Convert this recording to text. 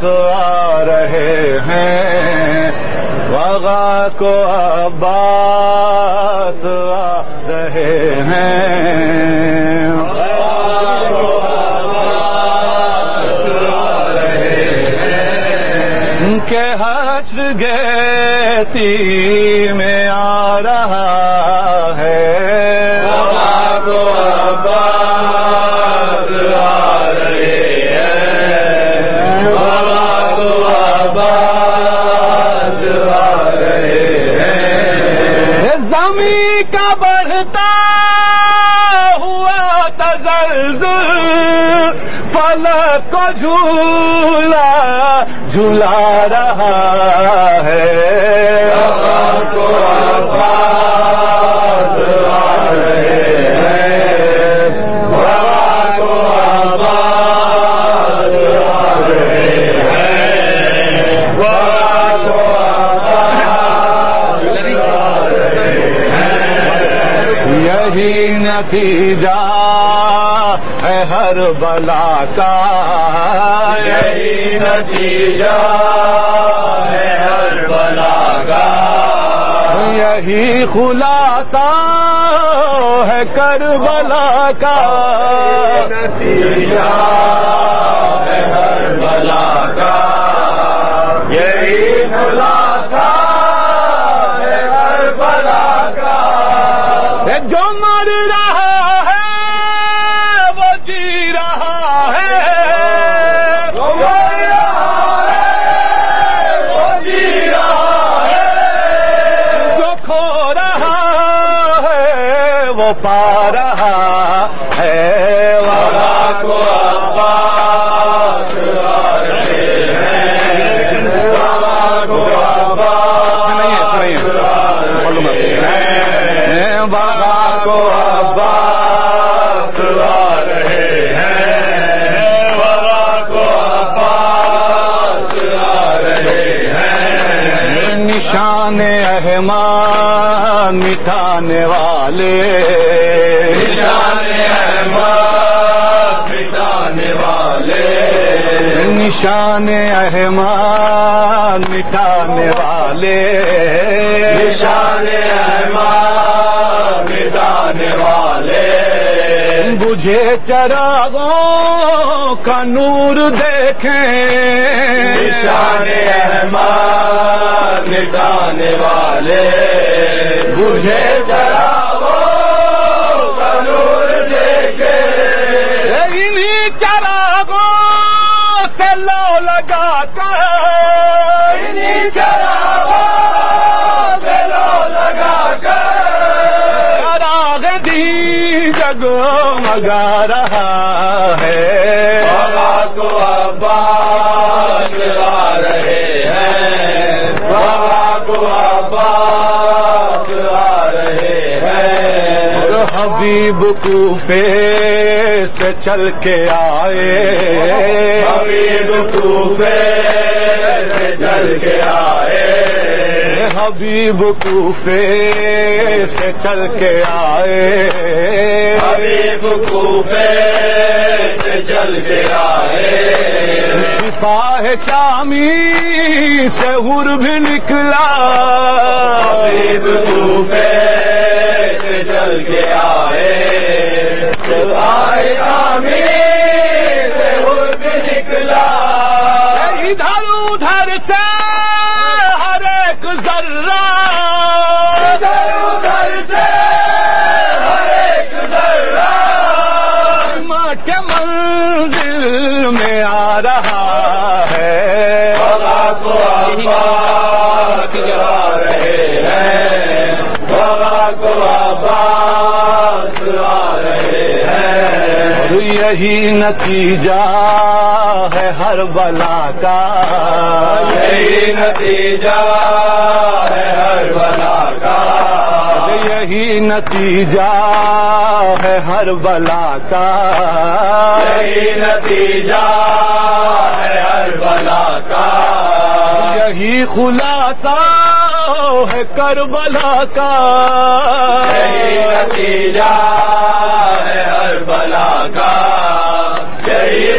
عباس آ رہے ہیں۔ وغا کو عباس آ رہے ہیں۔ کے حشر گیتی میں آ رہا زمین کا بڑھتا ہوا تزلزل فلک کو جھولا جھلا رہا یہی نتیجہ ہے ہر بلا کا۔ یہی نتیجہ ہے ہر بلا کا۔ یہی خلاصہ ہے کربلا کا۔ نتیجہ ہے ہر بلا کا۔ یہی خلاصہ جو مر رہا ہے، وہ جی رہا ہے۔ وہ مر رہا ہے، وہ جی رہا ہے۔ جو کھو رہا ہے، وہ پار نشان احمان مٹھانے والے۔ نشان احمد مٹانے والے۔ نشان احمان مٹھانے والے۔ نشان احمد مٹانے والے۔ بجھے چراغوں کا نور دیکھیں۔ نشان احمد مٹانے والے۔ انہیں چراغوں سے لو لگا کر۔ انہیں چراغوں سے لو لگا کر۔ چراغ دی جگو مگا رہا ہے۔ کو عباس کوفے سے چل کے آئے۔ حبیب کوفے سے چل کے آئے۔ حبیب کوفے سے چل کے آئے۔ حبیب کوفے سے چل کے آئے۔ سپاہ شامی سے ہر بھی نکلا کے آئے۔ آئے آمین سے اٹھ نکلا۔ ادھر ادھر سے ہر ایک ذرہ۔ ادھر ادھر سے ہر ایک ذرہ۔ کے منزل یہی نتیجہ ہے ہر بلا کا۔ یہی نتیجہ ہے ہر بلا کا۔ یہی نتیجہ ہے ہر بلا کا۔ یہی نتیجہ ہے ہر بلا کا۔ یہی خلاصہ ہے کربلا کا۔ یہی نتیجہ ہے ہر بلا کا۔ یہی